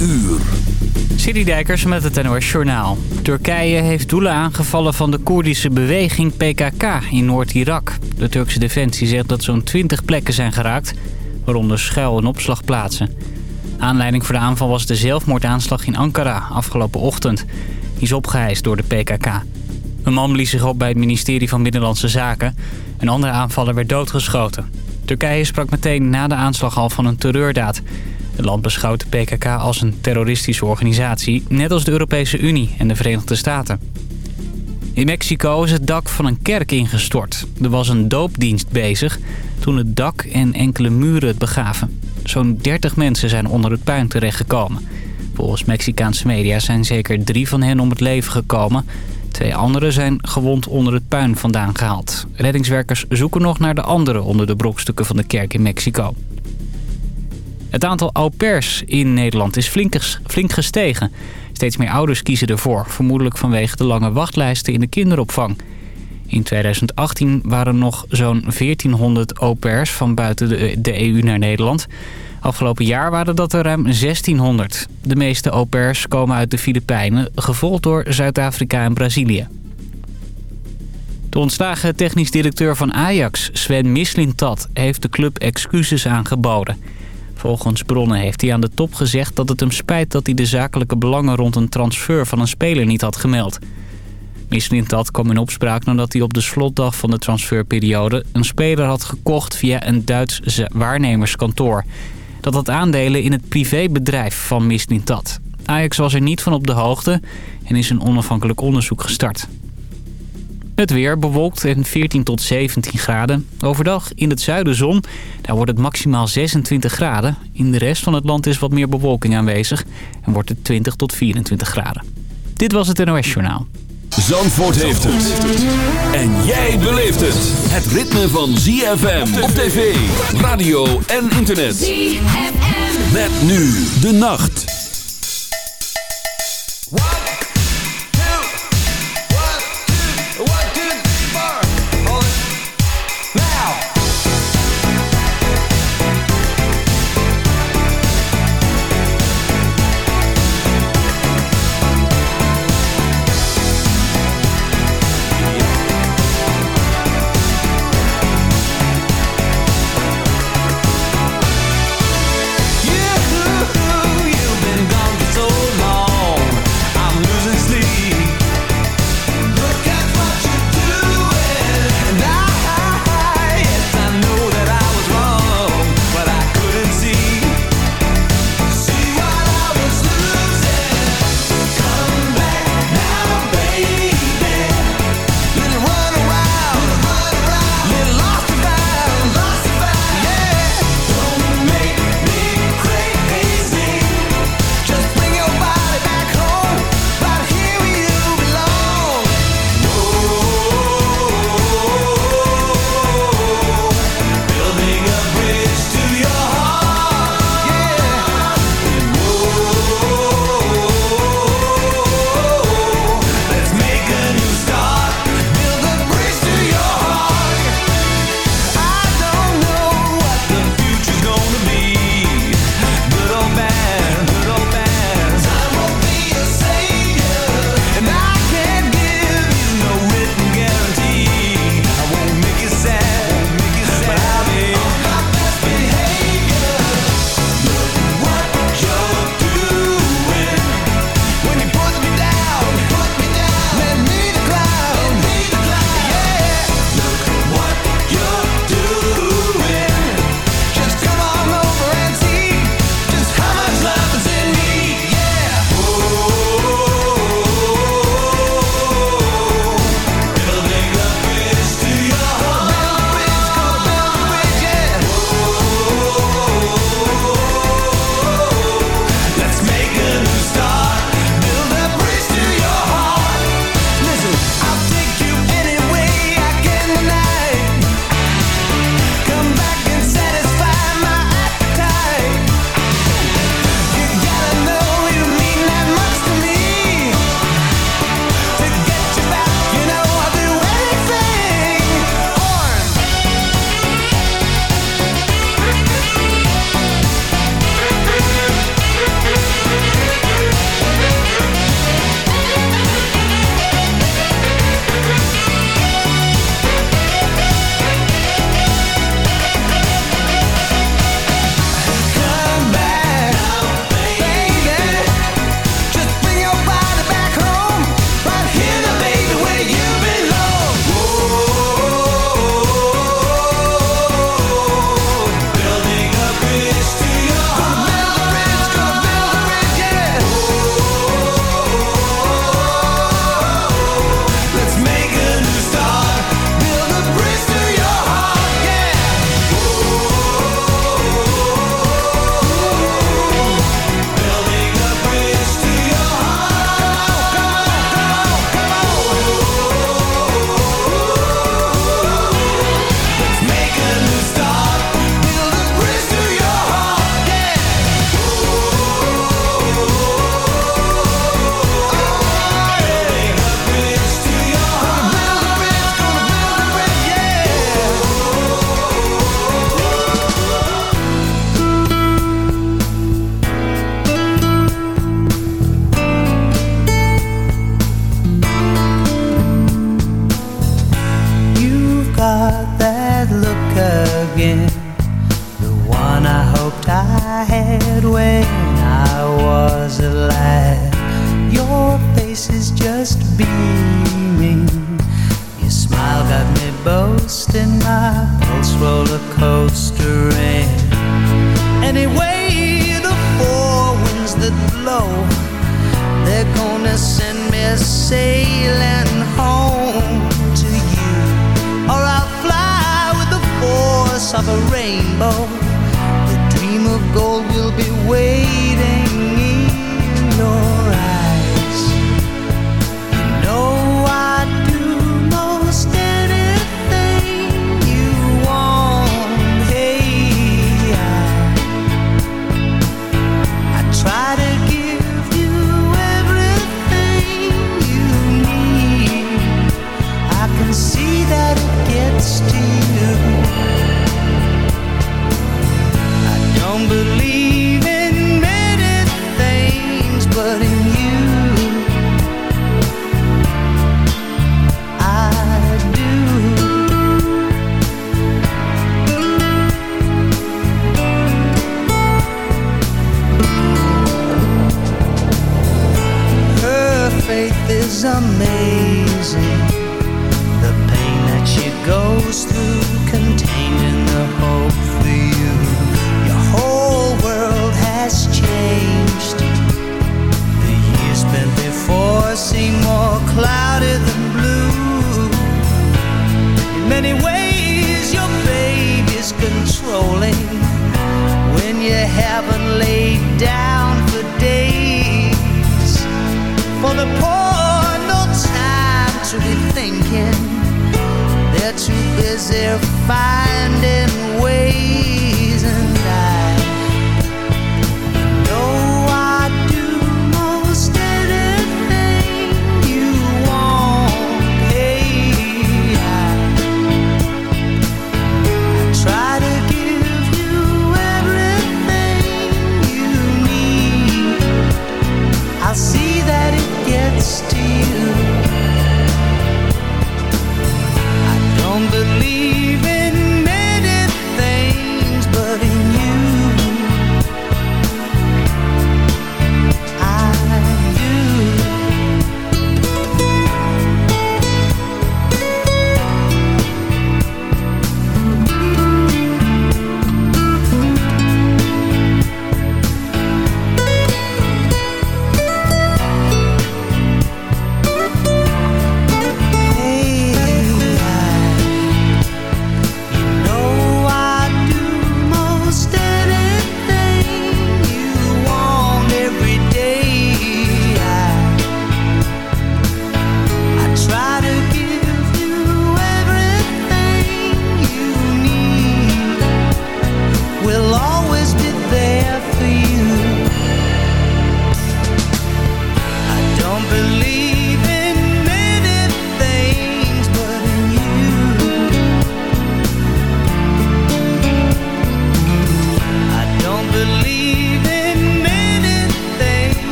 uur. Dijkers met het NOS Journaal. Turkije heeft doelen aangevallen van de Koerdische beweging PKK in Noord-Irak. De Turkse defensie zegt dat zo'n 20 plekken zijn geraakt, waaronder schuil- en opslagplaatsen. Aanleiding voor de aanval was de zelfmoordaanslag in Ankara afgelopen ochtend. Die is opgeheist door de PKK. Een man blies zich op bij het ministerie van Binnenlandse Zaken. Een andere aanvaller werd doodgeschoten. Turkije sprak meteen na de aanslag al van een terreurdaad. Het land beschouwt de PKK als een terroristische organisatie... net als de Europese Unie en de Verenigde Staten. In Mexico is het dak van een kerk ingestort. Er was een doopdienst bezig toen het dak en enkele muren het begaven. Zo'n 30 mensen zijn onder het puin terechtgekomen. Volgens Mexicaanse media zijn zeker drie van hen om het leven gekomen. Twee anderen zijn gewond onder het puin vandaan gehaald. Reddingswerkers zoeken nog naar de anderen onder de brokstukken van de kerk in Mexico. Het aantal au pairs in Nederland is flink, flink gestegen. Steeds meer ouders kiezen ervoor, vermoedelijk vanwege de lange wachtlijsten in de kinderopvang. In 2018 waren nog zo'n 1400 au pairs van buiten de, de EU naar Nederland. Afgelopen jaar waren dat er ruim 1600. De meeste au pairs komen uit de Filipijnen, gevolgd door Zuid-Afrika en Brazilië. De ontslagen technisch directeur van Ajax, Sven Mislintat, heeft de club excuses aangeboden. Volgens bronnen heeft hij aan de top gezegd dat het hem spijt dat hij de zakelijke belangen rond een transfer van een speler niet had gemeld. Mislintat kwam in opspraak nadat hij op de slotdag van de transferperiode een speler had gekocht via een Duits waarnemerskantoor. Dat had aandelen in het privébedrijf van Mislintat. Ajax was er niet van op de hoogte en is een onafhankelijk onderzoek gestart. Het weer bewolkt en 14 tot 17 graden. Overdag in het zuiden zon. Daar wordt het maximaal 26 graden. In de rest van het land is wat meer bewolking aanwezig. En wordt het 20 tot 24 graden. Dit was het NOS Journaal. Zandvoort heeft het. En jij beleeft het. Het ritme van ZFM op tv, radio en internet. ZFM. Met nu de nacht.